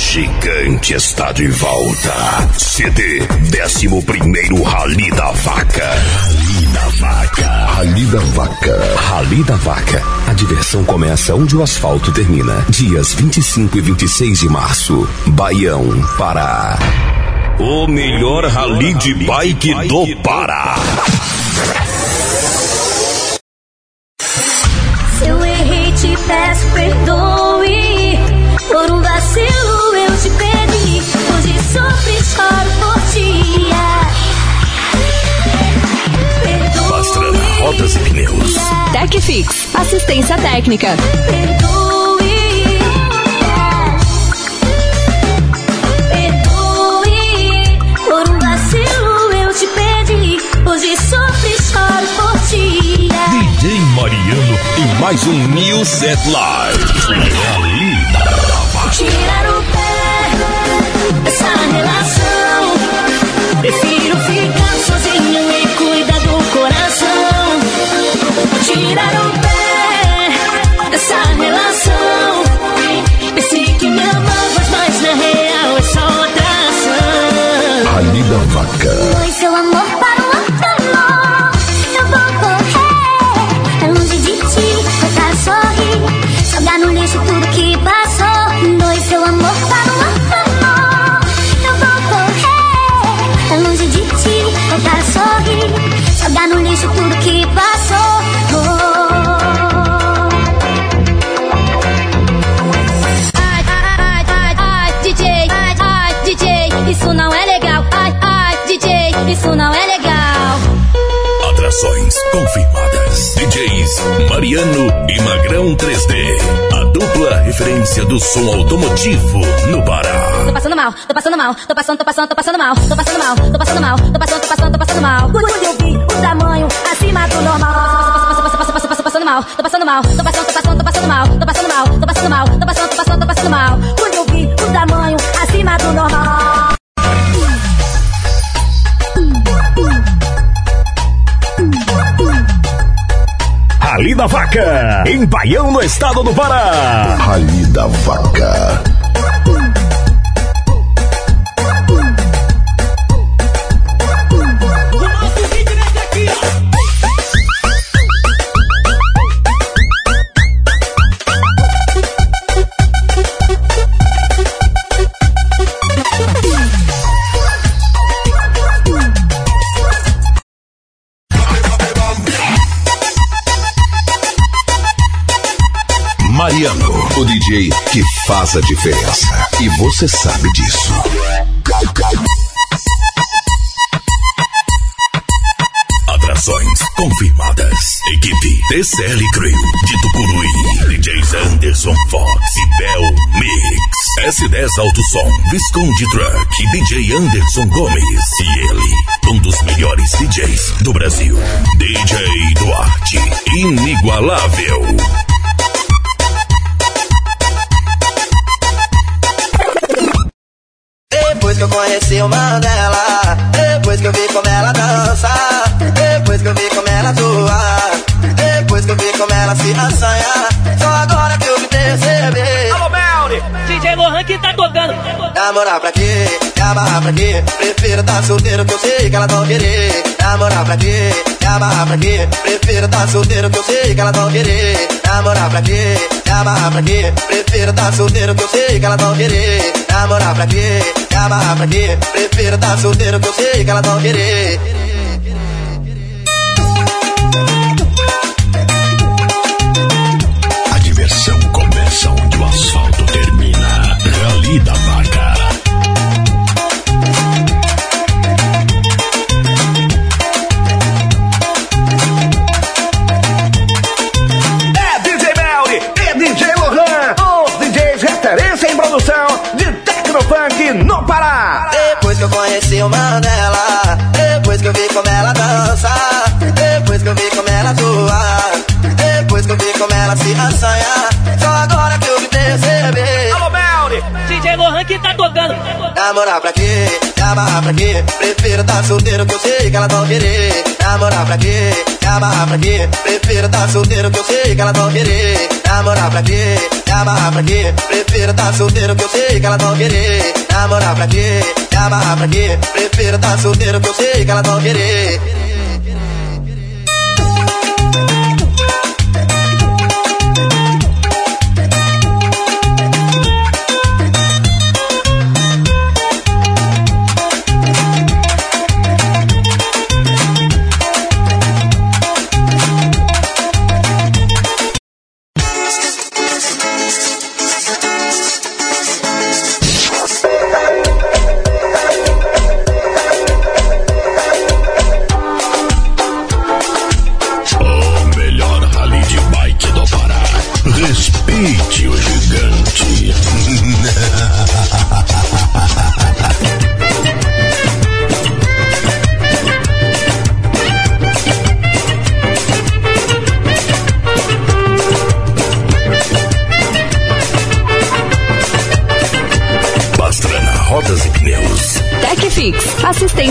gigante está de volta. CD 11 Rally da Vaca. Rally da Vaca. Rally da Vaca. Rally da Vaca. A diversão começa onde o asfalto termina. Dias 25 e 26 de março. Baião, Pará. O melhor rally de bike do Pará. Por ti. DJ Mariano e mais um New Set Live. Tirar o pé dessa relação. Prefiro ficar sozinho Jogar no Mariano e Magrão 3D. A dupla referência do som automotivo no Pará. Tô passando mal, tô passando mal, tô passando, tô passando, tô passando mal, tô passando mal, tô passando mal, tô passando, tô passando, tô passando mal. Quando eu vi o tamanho acima do normal. Tô passando, mal, tô passando mal, tô passando, tô passando, Em Baião, no estado do Pará. Rally da Vaca. Faz a diferença. E você sabe disso. Atrações confirmadas. Equipe TCL Crew de Tucuruí. DJs Anderson Fox e Bel Mix. S10 Alto Som, Visconde Truck e DJ Anderson Gomes. E ele, um dos melhores DJs do Brasil. DJ Duarte. Inigualável. Conheci o Mandela, depois que eu vi como ela dança, depois que eu vi como ela atua, depois que eu vi como ela se assanha, só agora que eu me percebi. Alô, Melri! DJ Lohan que tá tocando. Namorar pra quê? Amarrar pra quê? Prefiro tá solteiro que eu sei que elas vão querer. Namorar pra quê? Me amarrar pra quê? Prefiro tá solteiro que eu sei que elas vão querer. Namorar pra quê? Me amarrar pra quê? Prefiro tá solteiro que eu sei que elas vão querer. Namorar pra quê? Me amarrar pra quê? Prefiro tá solteiro que eu sei que elas vão querer. Tecnofunk no Pará. Depois que eu conheci o Mandela, depois que eu vi como ela dança, depois que eu vi como ela atua, depois que eu vi como ela se assanha, só Namorar pra quê? Se amarrar pra quê? Prefiro tá solteiro que eu sei que elas vão querer. Namorar pra quê? Se amarrar pra quê? Prefiro tá solteiro que eu sei que elas vão querer. Namorar pra quê? Se amarrar pra quê? Prefiro tá solteiro que eu sei que elas vão querer. Namorar pra quê? Se amarrar pra quê? Prefiro tá solteiro que eu sei que elas vão querer.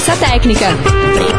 Assistência técnica.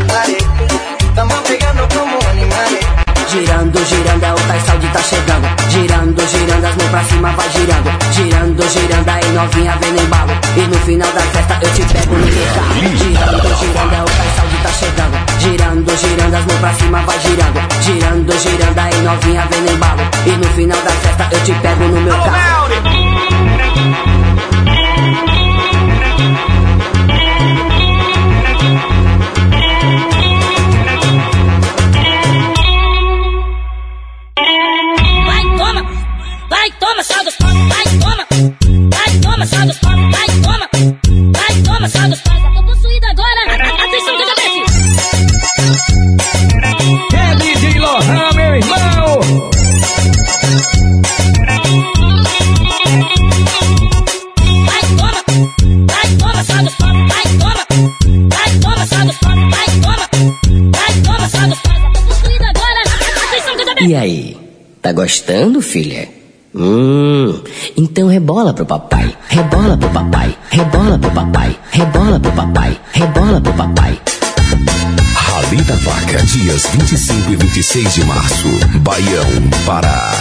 Girando, girando, é o Tais Saúde tá chegando. Girando, girando, as mãos pra cima vai girando. Girando, girando, aí novinha vem no embalo. E no final da festa eu te pego no meu carro. Girando, girando, é o Tais Saúde tá chegando. Girando, girando, as mãos pra cima vai girando. Girando, girando, aí novinha vem no embalo. E no final da festa eu te pego no meu carro. Tá gostando, filha? Hum, então rebola pro papai, rebola pro papai, rebola pro papai, rebola pro papai, rebola pro papai. Rally da Vaca, dias 25 e 26 de março. Baião, Pará.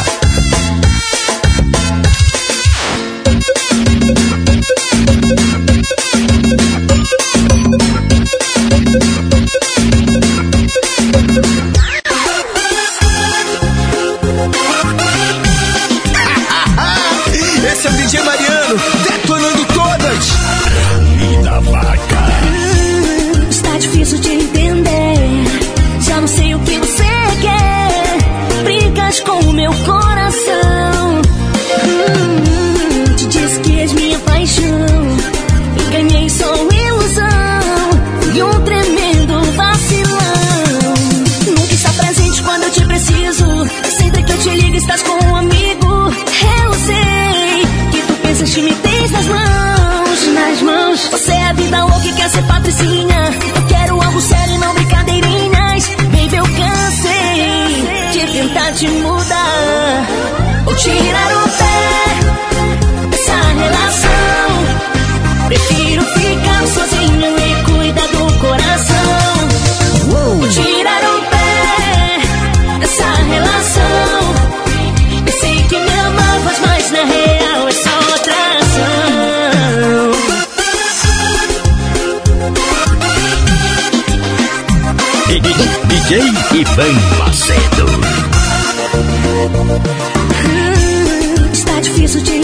bem Macedo. Está difícil de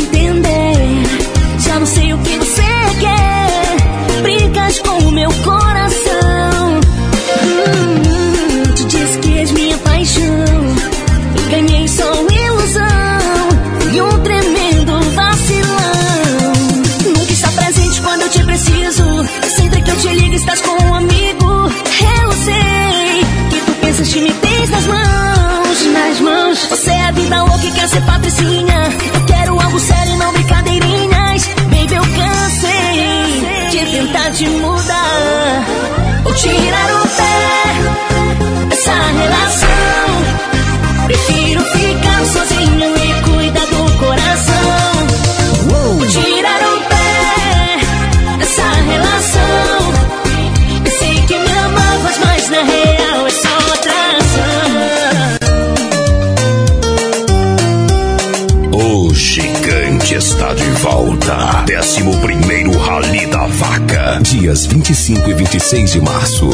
dias 25 e 26 de março.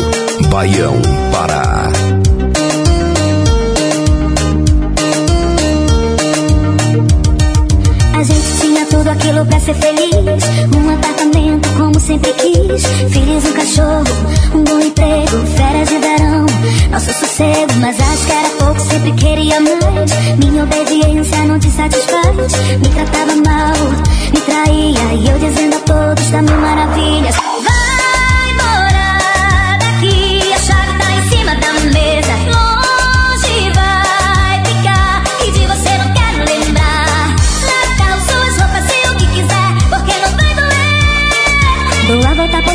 Baião, Pará. A gente tinha tudo aquilo pra ser feliz. Um apartamento como sempre quis. Filhos, um cachorro, um bom emprego, férias de verão. Nosso sossego, mas acho que era pouco, sempre queria mais. Minha obediência não te satisfaz. Me tratava mal, me traía. E eu dizendo a todos da minha maravilha.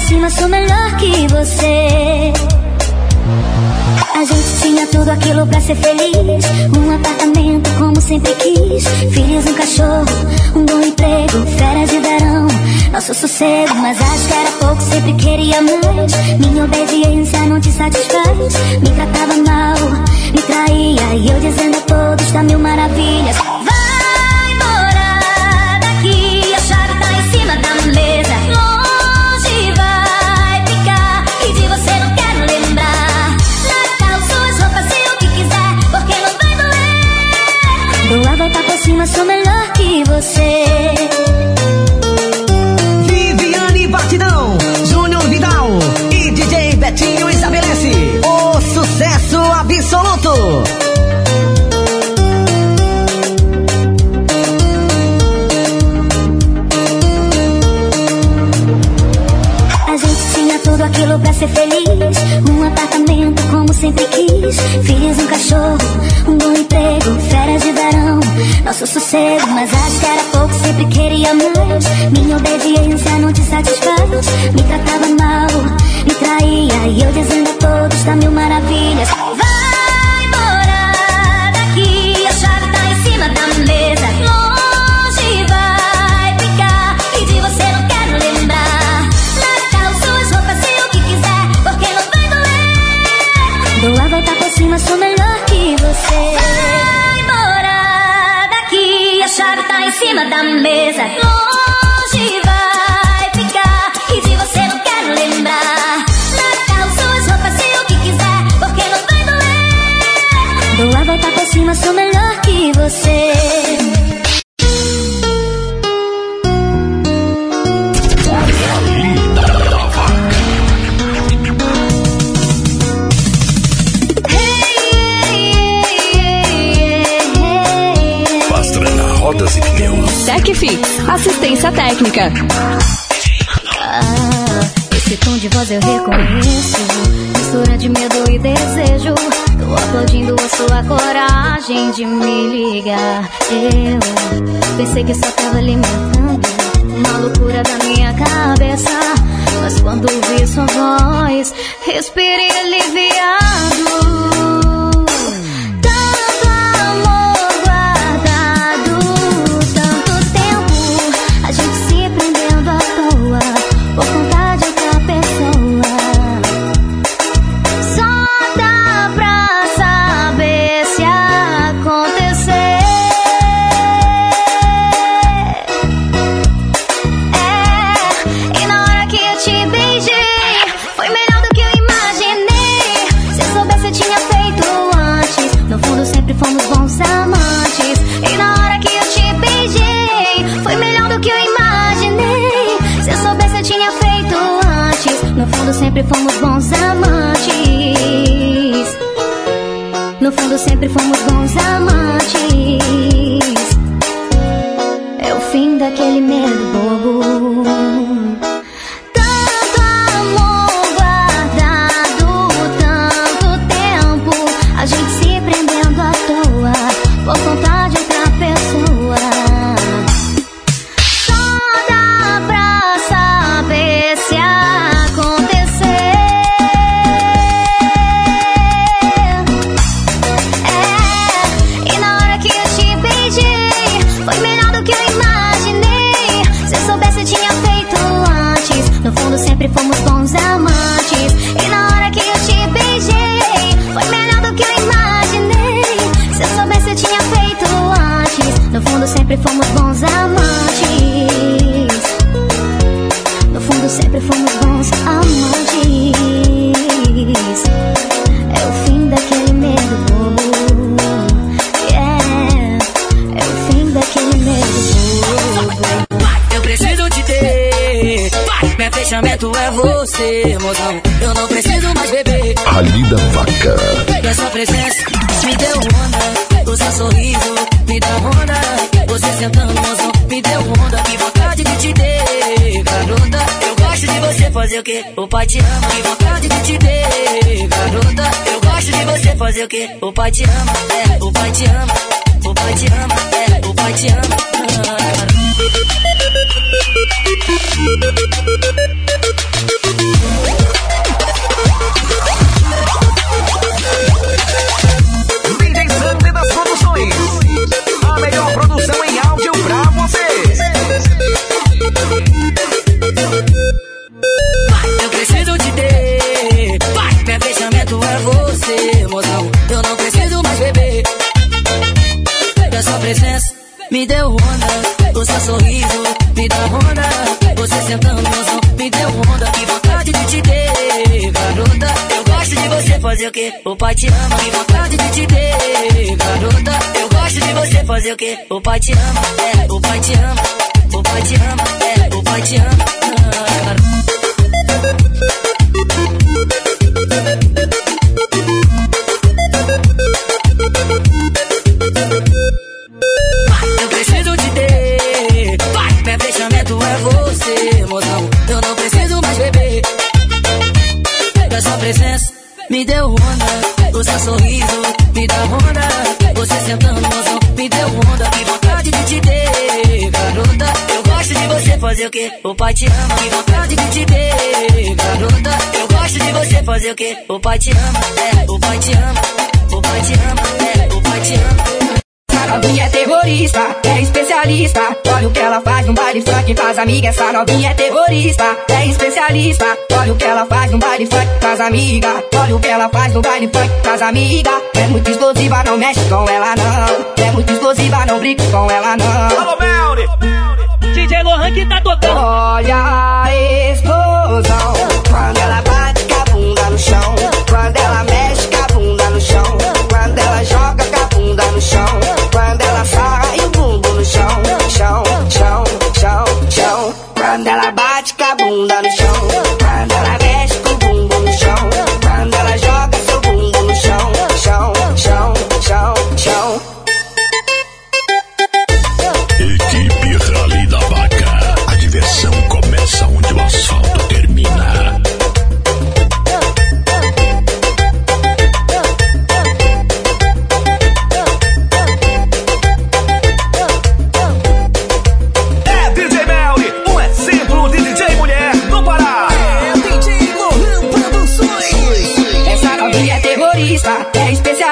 cima sou melhor que você. A gente tinha tudo aquilo pra ser feliz. Um apartamento como sempre quis. Filhos, um cachorro, um bom emprego. Férias de verão, nosso sossego. Mas acho que era pouco, sempre queria mais. Minha obediência não te satisfaz. Me tratava mal, me traía. E eu dizendo a todos: tá mil maravilhas. ni aconteceu. Pensei que só tava limão before O pai te ama, que vontade de te ter. Garota, eu gosto de você fazer o quê? O pai te ama, é, o pai te ama, o pai te ama, é, o pai te ama. o boy te ama, é, o pai te ama, o pai te ama, é, o pai é. te ama. Essa novinha é terrorista, é especialista. Olha o que ela faz no baile funk, faz amiga. Essa novinha é terrorista, é especialista. Olha o que ela faz no baile funk, faz amiga. Olha o que ela faz no baile funk, faz amiga. É muito explosiva, não mexe com ela não. É muito explosiva, não brinca com ela não. Alô, Melly! DJ Lohan que tá tocando. Olha a. Quando ela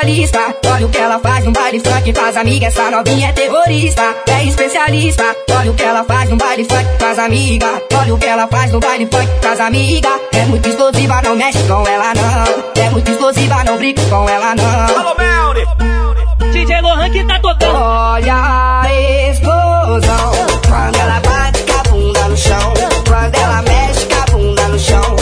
Olha o que ela faz no baile funk com as amigas. Essa novinha é terrorista, é especialista. Olha o que ela faz no baile funk com as amigas. Olha o que ela faz no baile funk com as amigas. É muito explosiva, não mexe com ela não. É muito explosiva, não brinca com ela não. Alô, Melri! DJ Lohan que tá tocando. Olha a explosão. Quando ela bate com a bunda no chão. Quando ela mexe com a bunda no chão.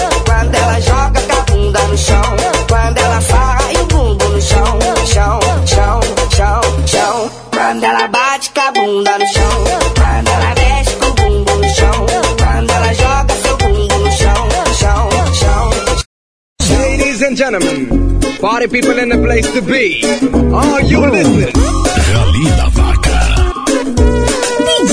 And gentlemen, party people in the place to be. Are you listening?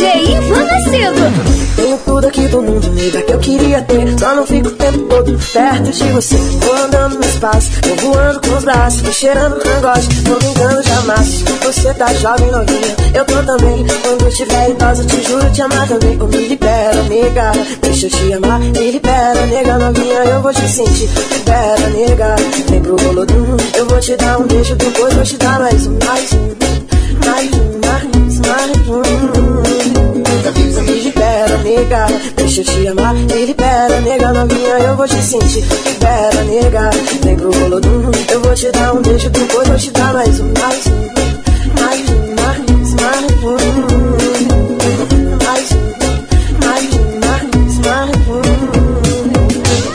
DJ Ivan Macedo. Tenho tudo aqui do mundo, nega, que eu queria ter. Só não fico o tempo todo perto de você. Vou andando no espaço, vou voando com os braços, vou cheirando cangote, vou brincando de amasso. Você tá jovem, novinha, eu tô também. Quando eu estiver idosa, te juro te amar também. Oh, me libera, nega, deixa eu te amar. Me libera, nega, novinha, eu vou te sentir. Libera, nega, vem pro rolodum. Eu vou te dar um beijo, depois vou te dar mais um, mais um, mais um, mais, mais um. Me libera, nega, deixa eu te amar. Me libera, nega, novinha, eu vou te sentir. Libera, nega, vem pro. Eu vou te dar um beijo, depois vou te dar mais um, mais um, mais um, mais, mais um. Mais um, mais um, mais, mais um.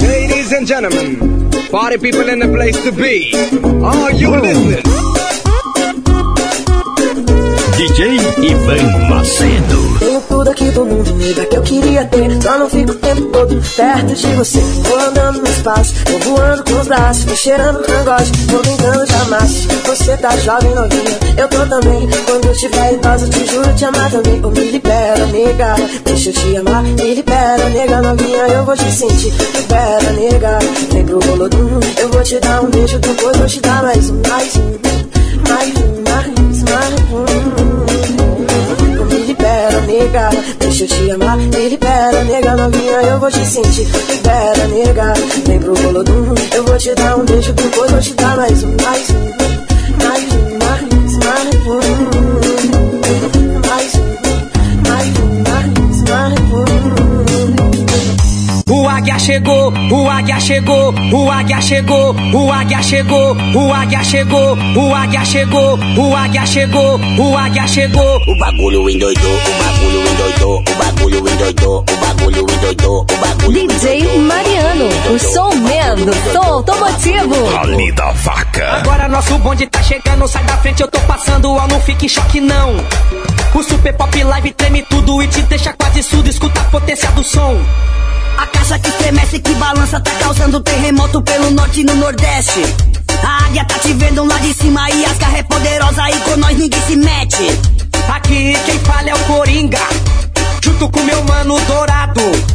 Ladies and gentlemen, party people in the place to be. Are you listening? DJ Ivan Macedo. Tenho tudo aqui do mundo, nega, que eu queria ter. Só não fico o tempo todo perto de você. Vou andando no espaço, vou voando com os braços, vou cheirando cangote, vou brincando de amasso. Você tá jovem, novinha, eu tô também. Quando eu estiver idosa, te juro te amar também. Oh, me libera, nega, deixa eu te amar. Me libera, nega, novinha, eu vou te sentir. Libera, nega, vem pro. Eu vou te dar um beijo, depois vou te dar mais um, mais um, mais um, mais, mais um. Nega, deixa eu te amar. Me libera, nega, novinha, eu vou te sentir. Libera, nega, vem pro rolodum. Eu vou te dar um beijo, depois vou te dar mais um, mais um, águia chegou, o águia chegou, o águia chegou, o águia chegou, o águia chegou, o águia chegou, o águia chegou, o águia chegou. O bagulho endoidou, o bagulho endoidou, o bagulho endoidou, o bagulho endoidou, o bagulho DJ Mariano, o showman do som automotivo. Rally da Vaca. Agora nosso bonde tá chegando, sai da frente, eu tô passando, ó, não fique em choque não. O Super Pop Live treme tudo e te deixa quase surdo, escuta a potência do som. A caixa que estremece, que balança, tá causando terremoto pelo norte e no nordeste. A águia tá te vendo lá de cima e as garras é poderosa e com nós ninguém se mete. Aqui quem fala é o Coringa, junto com meu mano Dourado.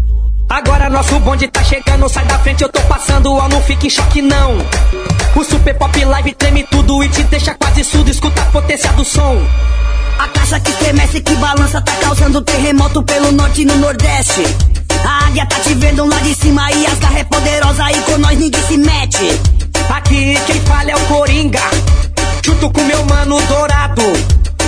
Agora nosso bonde tá chegando, sai da frente, eu tô passando, ó, não fique em choque não. O Super Pop Live treme tudo e te deixa quase surdo, escuta a potência do som. A caixa que estremece, que balança, tá causando terremoto pelo norte e no nordeste. A águia tá te vendo lá de cima e as garras é poderosa e com nós ninguém se mete. Aqui quem fala é o Coringa, junto com meu mano Dourado.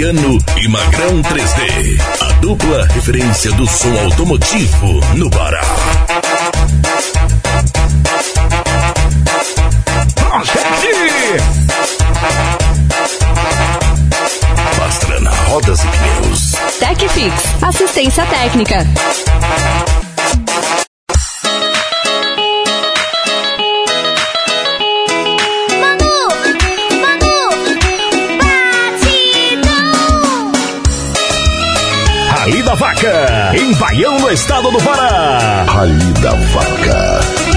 Fabiano e Magrão 3D. A dupla referência do som automotivo no Pará. Pastrana Rodas e Pneus. Tech Fix, assistência técnica. Vaca, em Baião, no estado do Pará. Rally da Vaca.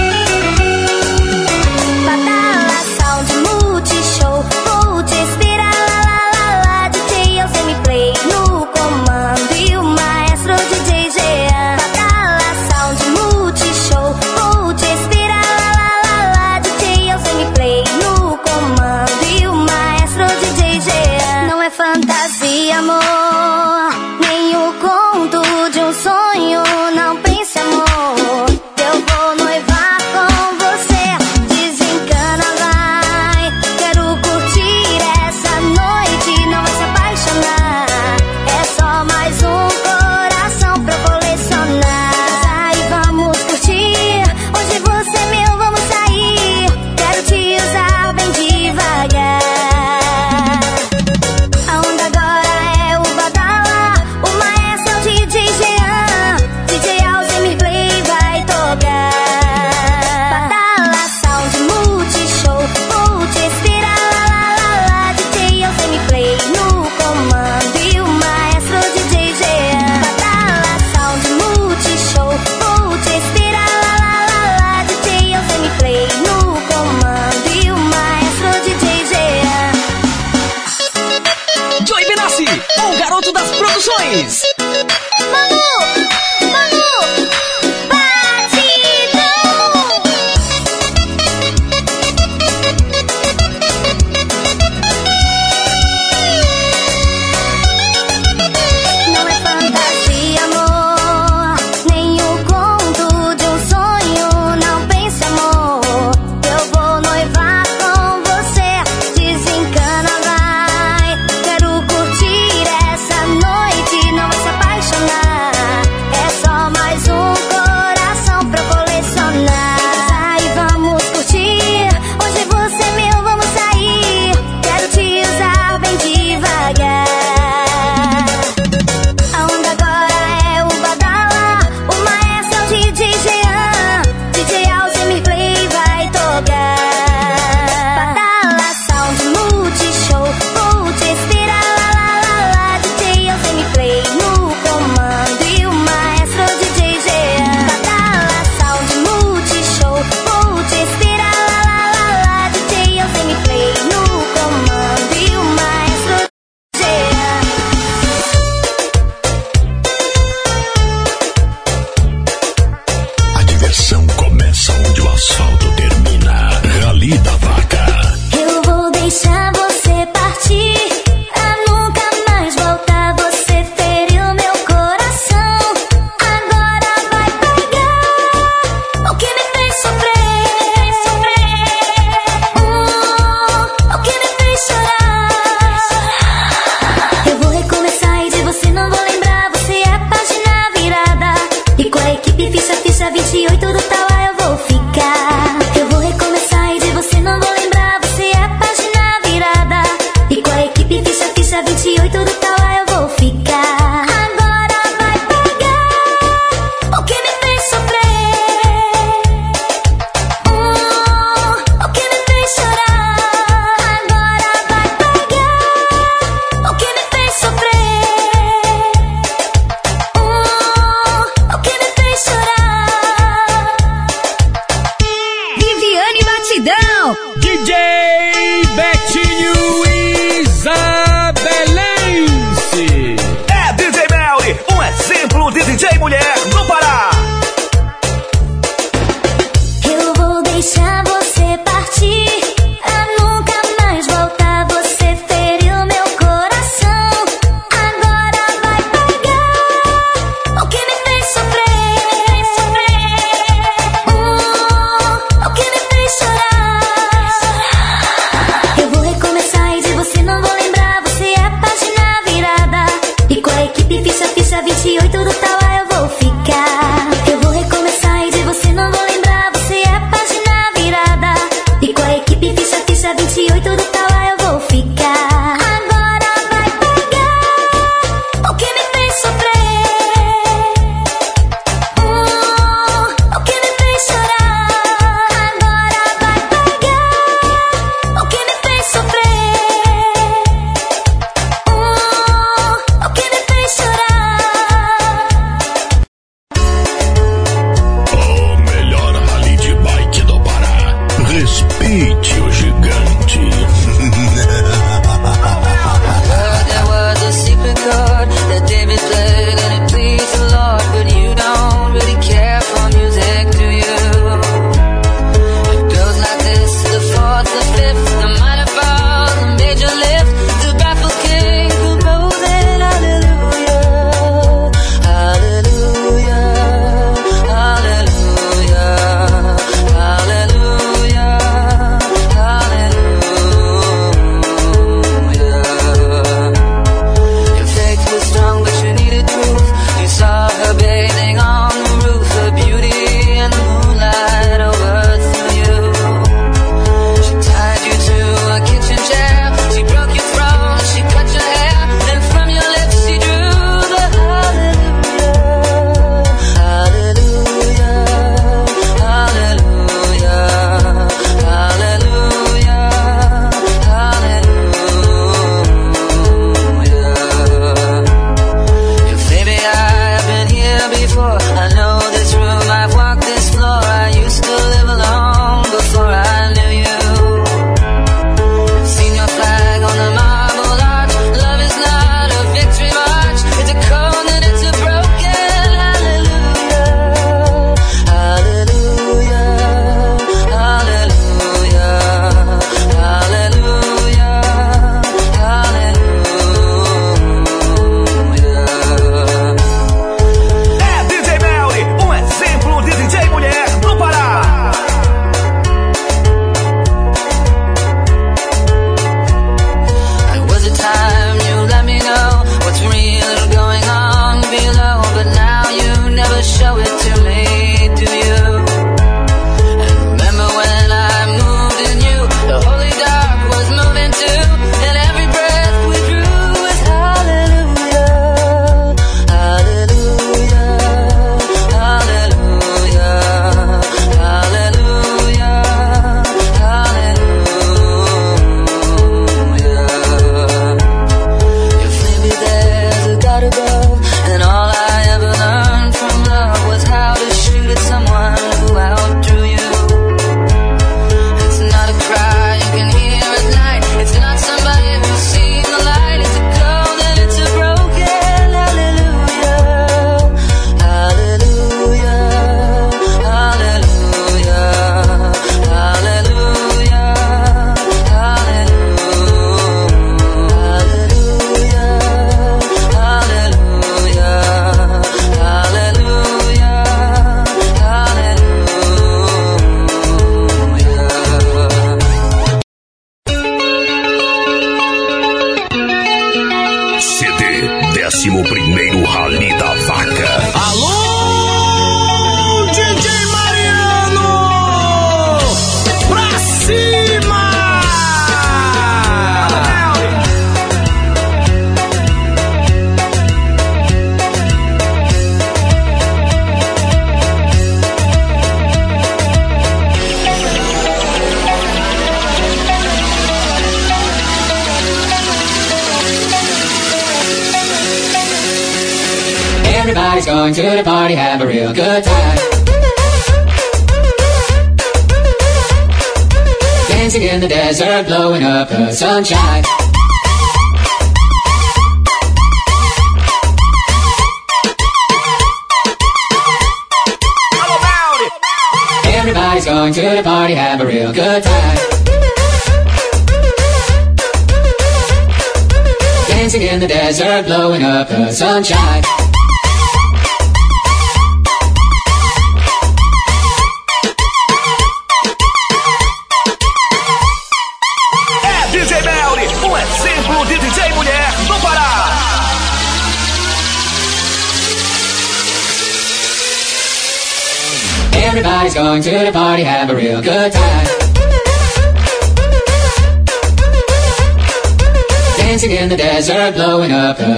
sunshine.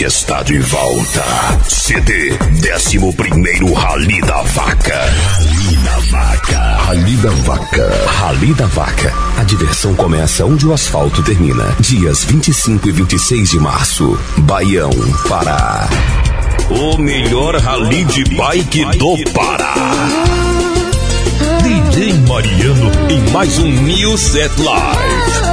Está de volta. CD 11 Rally da Vaca. Rally da Vaca. Rally da Vaca. Rally da Vaca. A diversão começa onde o asfalto termina. Dias 25 e 26 de março. Baião, Pará. O melhor rally de bike do Pará. DJ Mariano em mais um New Set Live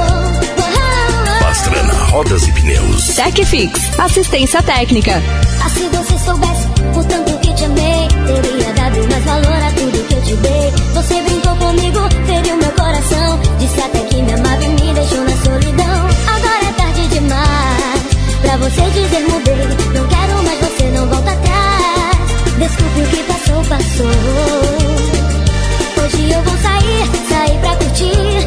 rodas e pneus. TechFix, assistência técnica. Assim você soubesse o tanto que te amei, teria dado mais valor a tudo que eu te dei. Você brincou comigo, feriu meu coração, disse até que me amava e me deixou na solidão. Agora é tarde demais pra você dizer mudei, não quero mais você, não volta atrás. Desculpe o que passou, passou. Hoje eu vou sair, sair pra curtir.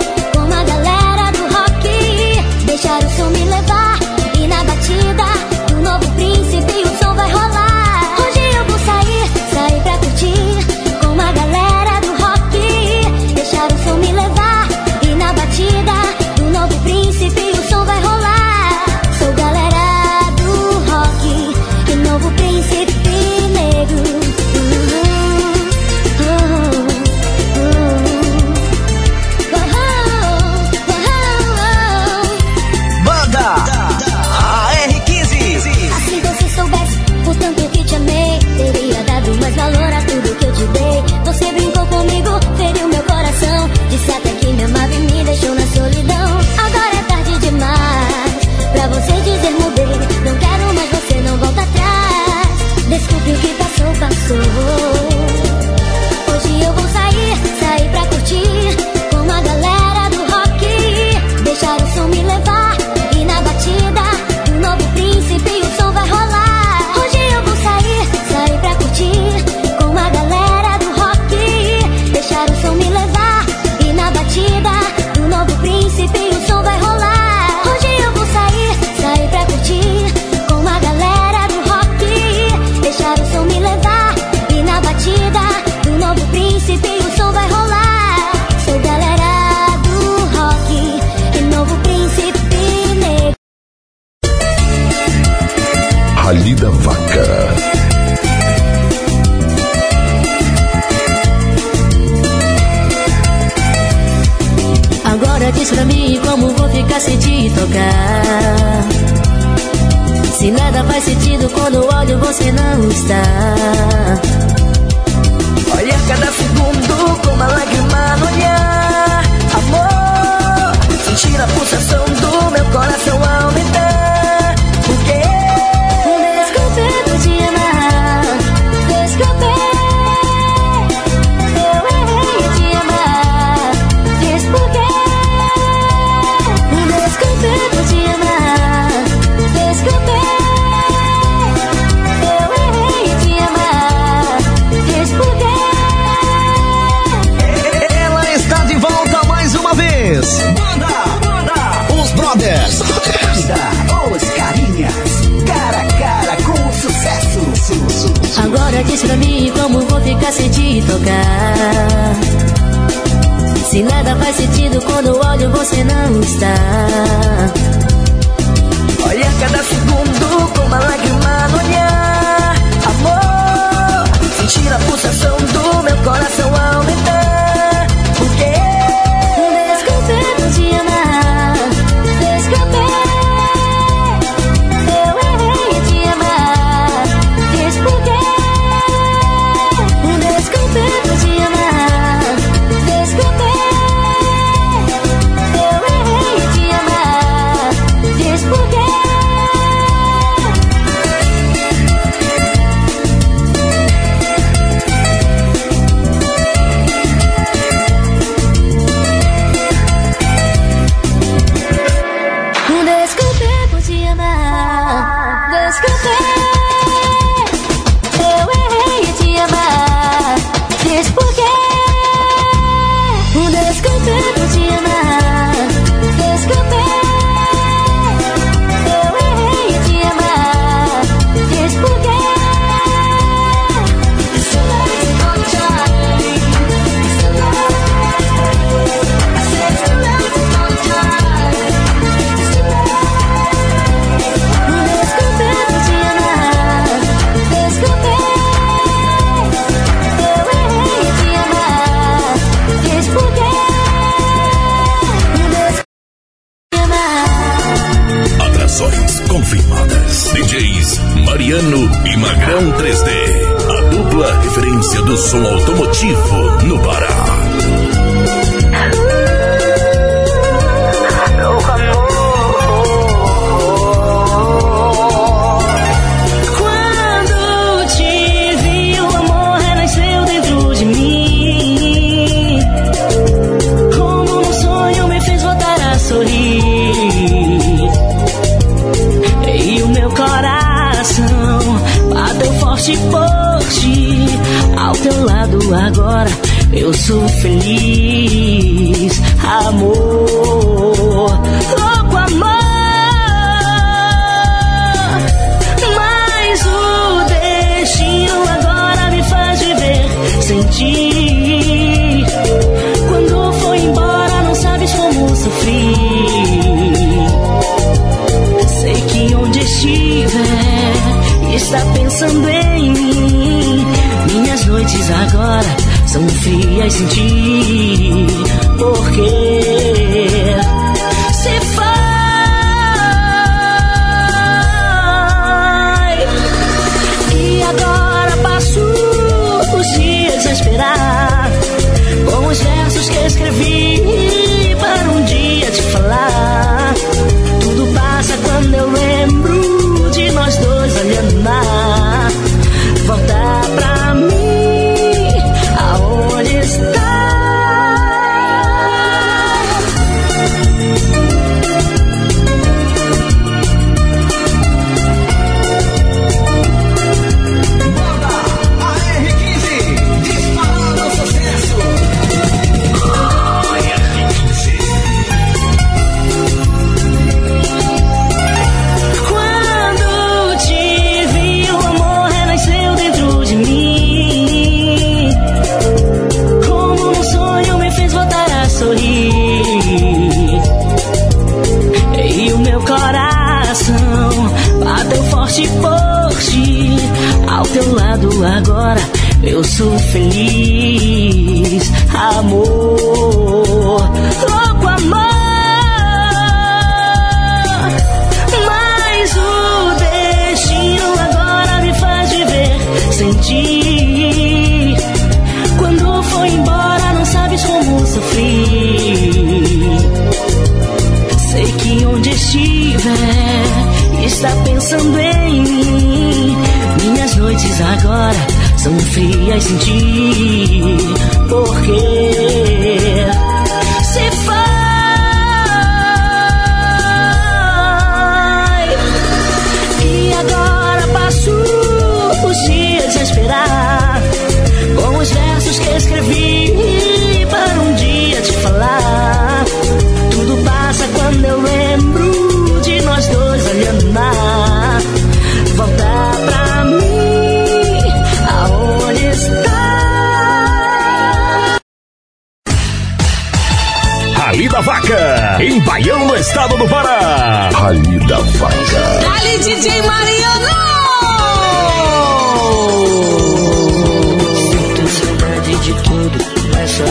versos que escrevi.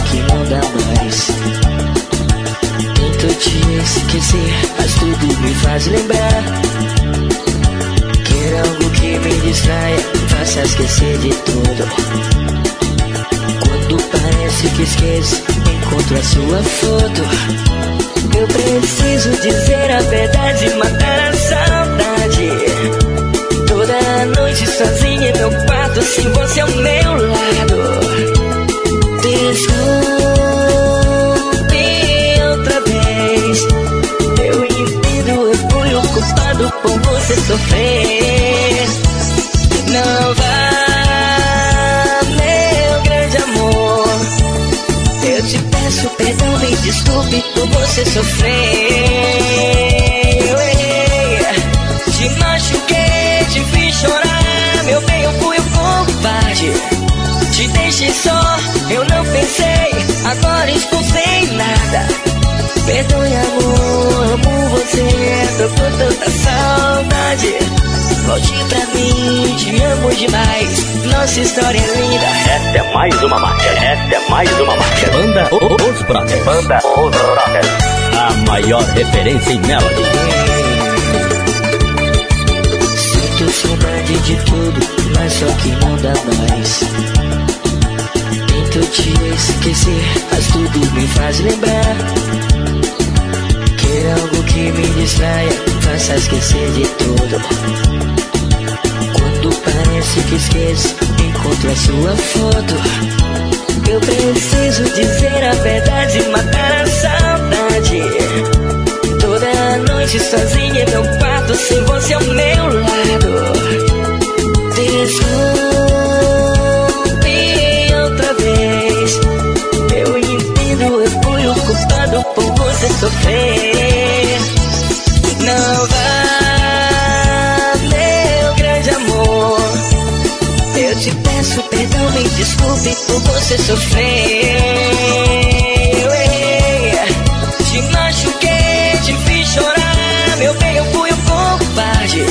que não dá mais. Tento te esquecer, mas tudo me faz lembrar. Quero algo que me distraia, faça esquecer de tudo. Quando parece que esqueço, encontro a sua foto. Eu preciso dizer a verdade, matar a saudade toda noite sozinha em meu quarto, sem você ao meu lado. desculpe por você sofrer. Te machuquei, te fiz chorar, meu bem, eu fui o covarde. Te deixei só, eu não pensei, agora estou sem nada. Perdoe, amor, amo você, tô com tanta saudade. Volte pra mim, te amo demais, nossa história é linda. Até mais uma marca. Esta é mais uma marca. Banda o, Os Brothers. Banda Os Brothers. A maior referência em melody. Sinto saudade de tudo, mas só que não dá mais. Tento te esquecer, mas tudo me faz lembrar. Quero algo que me distraia, faça esquecer de tudo. Quando parece que esqueço, encontro a sua foto. Eu preciso dizer a verdade matar a saudade. Toda noite sozinha em meu quarto, sem você ao meu lado. Desculpe outra vez. Eu entendo, eu fui o culpado por você sofrer. Desculpe por você sofrer. Te machuquei, te fiz chorar. Meu bem, eu fui o covarde.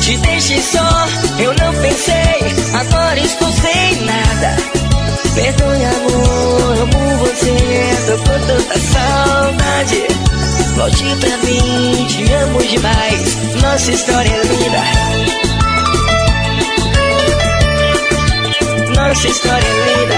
Te deixei só, eu não pensei. Agora estou sem nada. Perdoe, amor, amo você. Tô com tanta saudade. Volte pra mim, te amo demais. Nossa história é linda. Nossa história é linda.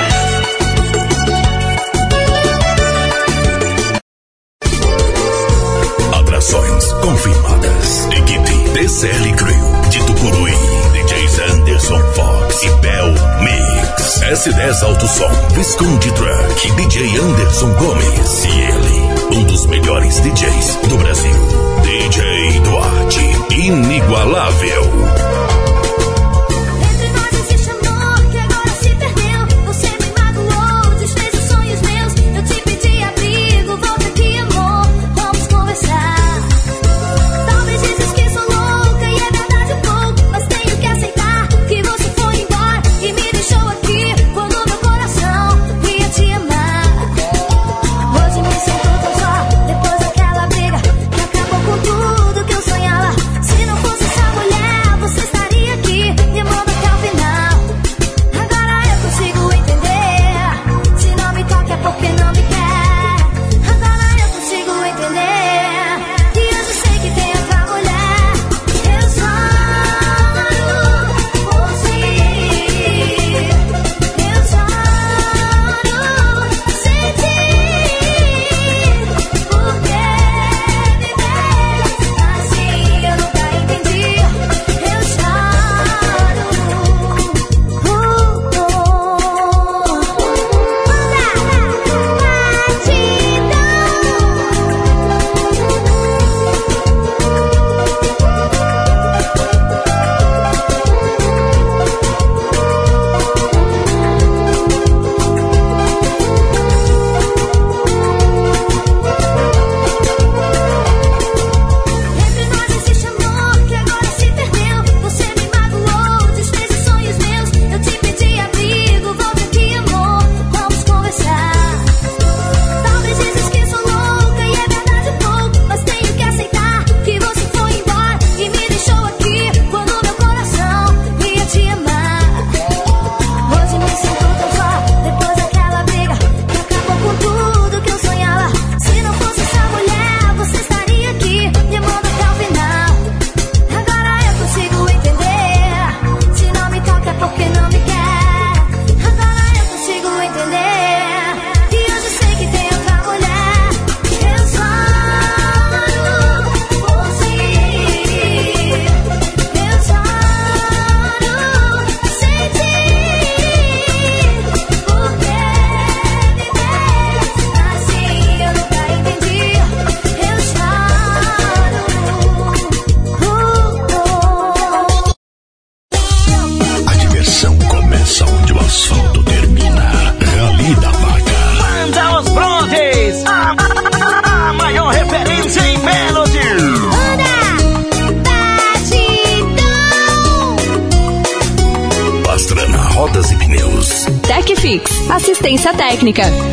Atrações confirmadas. Equipe DCL Crew de Tucuruí. DJs Anderson Fox e Bel Mix. S10 Alto Som. Visconde Truck. DJ Anderson Gomes. E ele, um dos melhores DJs do Brasil. DJ Duarte. Inigualável. Técnica.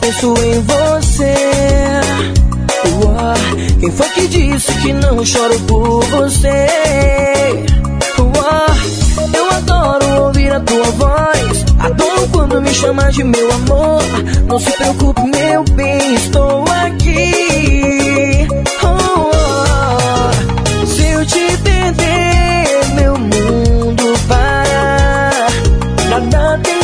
penso em você. Quem foi que disse que não choro por você? Eu adoro ouvir a tua voz. Adoro quando me chamas de meu amor. Não se preocupe, meu bem, estou aqui. Se eu te perder, meu mundo para. Nada tem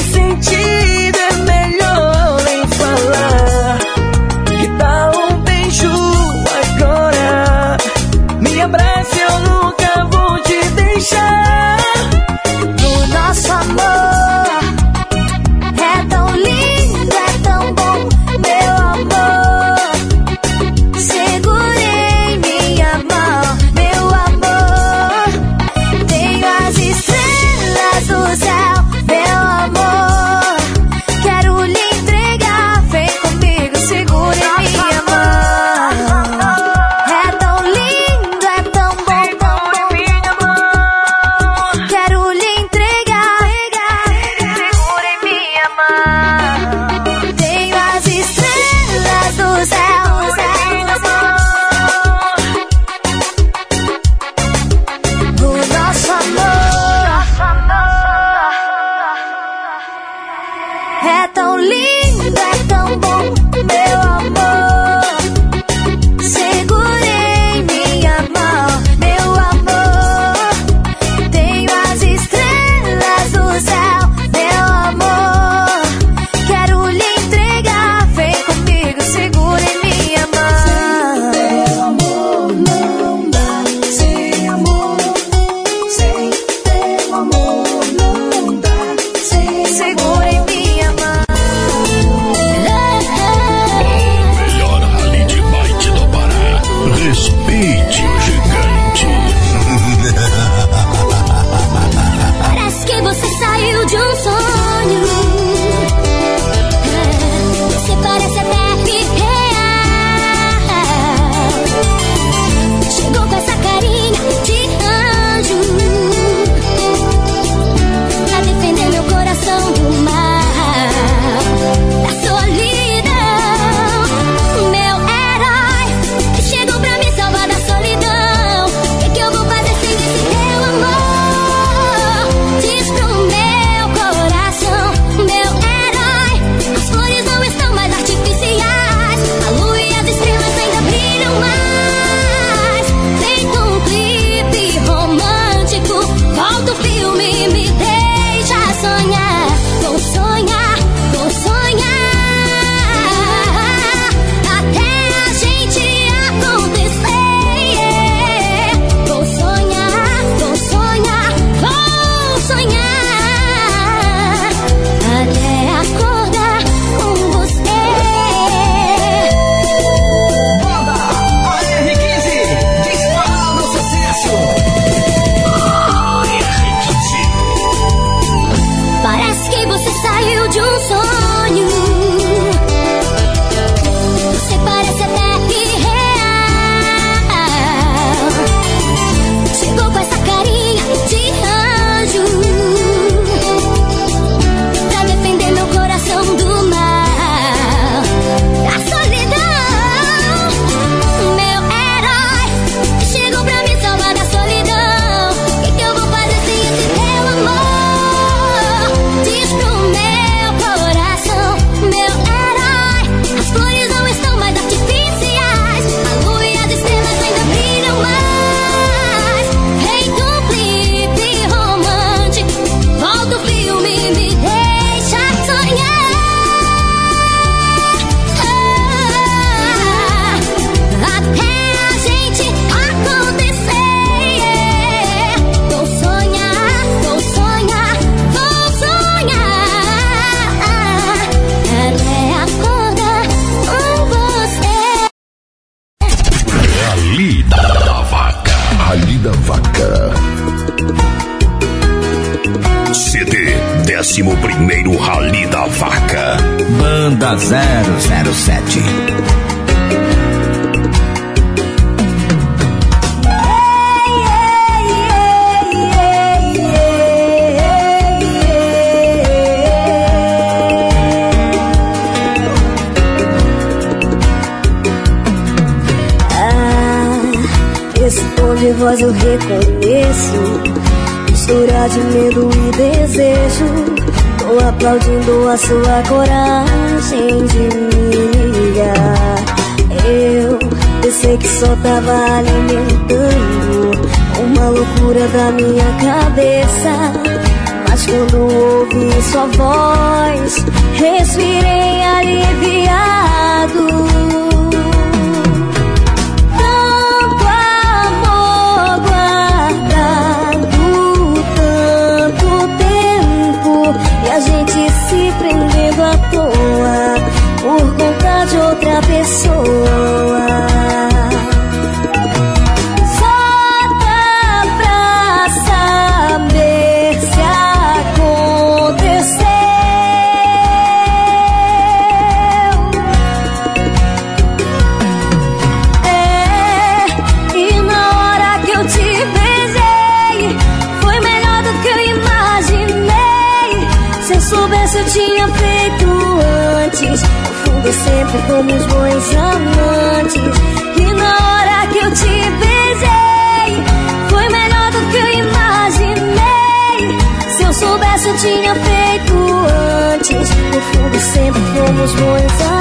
os bons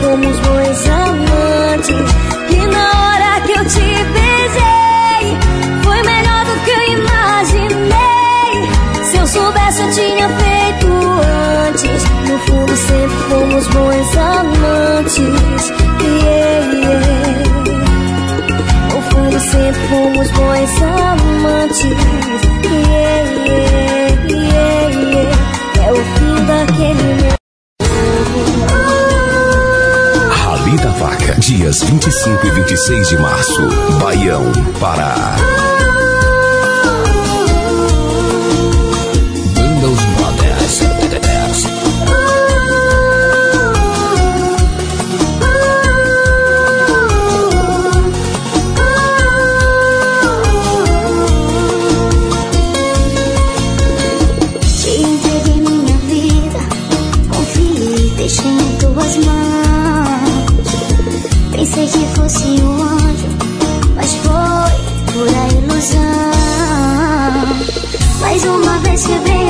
Fomos bons amantes. E na hora que eu te beijei Foi melhor do que eu imaginei. Se eu soubesse eu tinha feito antes. No fundo sempre fomos bons amantes. Yeah, yeah. No fundo sempre fomos bons amantes. Yeah, yeah, yeah, yeah. É o fim daquele dias 25 e 26 de março, Baião, Pará. se bem.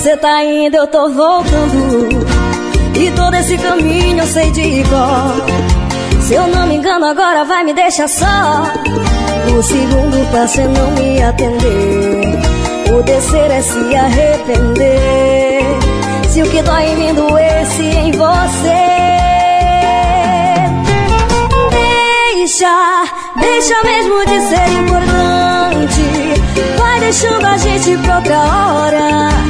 E enquanto cê tá indo, eu tô voltando. E todo esse caminho eu sei de cor. Se eu não me engano, agora vai me deixar só. O segundo passo é não me atender. O terceiro é se arrepender. Se o que dói em mim doesse em você. Deixa, deixa mesmo de ser importante. Vai deixando a gente pra outra hora.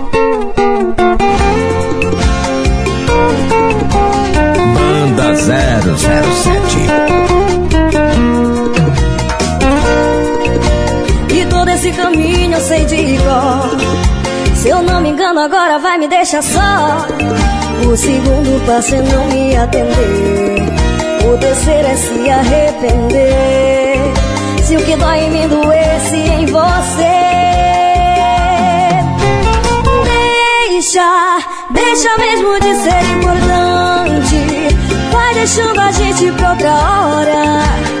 Cor. Se eu não me engano, agora vai me deixar só. O segundo passo é não me atender. O terceiro é se arrepender. Se o que dói em mim doesse em você. Deixa, deixa mesmo de ser importante. Vai deixando a gente pra outra hora.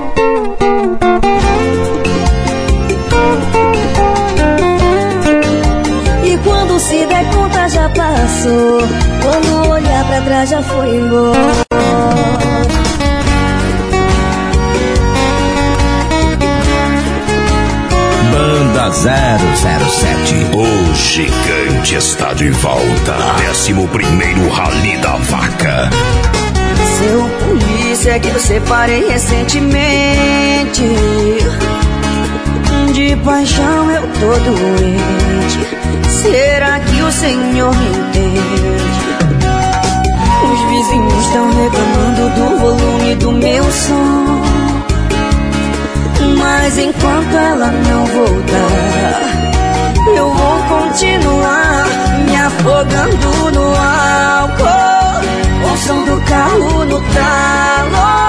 Já passou. Quando olhar pra trás já foi embora. Banda 007. O gigante está de volta. Décimo primeiro Rally da Vaca. Seu polícia que eu separei recentemente. De paixão eu tô doente. Será que o senhor me entende? Os vizinhos estão reclamando do volume do meu som. Mas enquanto ela não voltar, eu vou continuar me afogando no álcool. O som do carro no talo.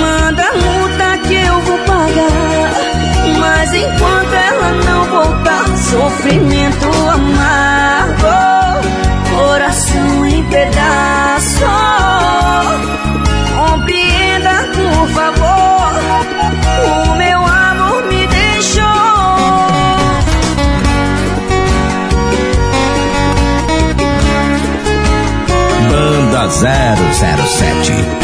Manda que eu vou pagar. Mas enquanto ela não voltar, sofrimento amargo. Coração em pedaços. Compreenda, por favor. O meu amor me deixou. Banda 007.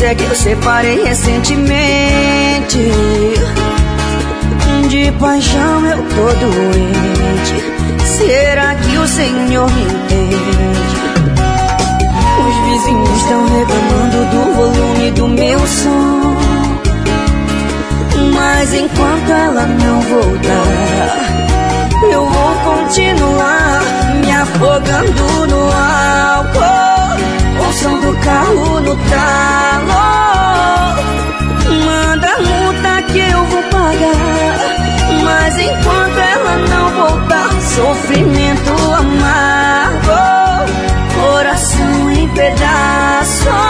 Que eu separei recentemente. De paixão eu tô doente. Será que o senhor me entende? Os vizinhos estão reclamando do volume do meu som. Mas enquanto ela não voltar, eu vou continuar me afogando no álcool. O som do carro no talo. Enquanto ela não voltar, sofrimento amargo. Coração em pedaços.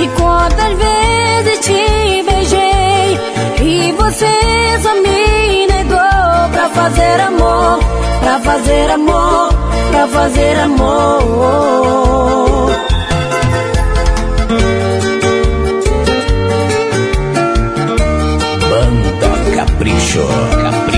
E quantas vezes te beijei e você só me negou pra fazer amor, pra fazer amor, pra fazer amor. Banda Capricho. Capricho.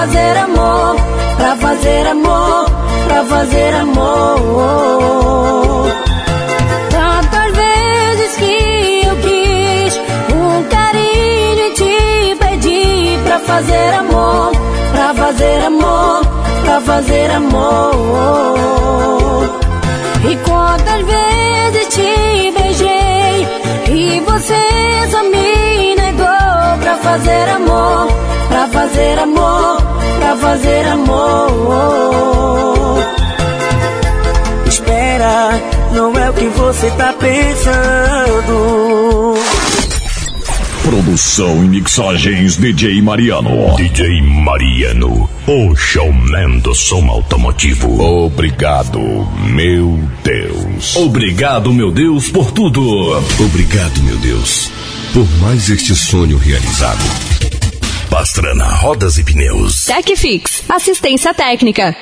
fazer amor, pra fazer amor, pra fazer amor. Tantas vezes que eu quis um carinho e te pedi pra fazer amor, pra fazer amor, pra fazer amor. E quantas vezes te beijei e você só me pra fazer amor, pra fazer amor, pra fazer amor. Espera, não é o que você tá pensando. Produção e mixagens DJ Mariano. DJ Mariano, o showman do som automotivo. Obrigado, meu Deus. Obrigado, meu Deus, por tudo. Obrigado, meu Deus, por mais este sonho realizado. Pastrana Rodas e Pneus. Tecfix, assistência técnica.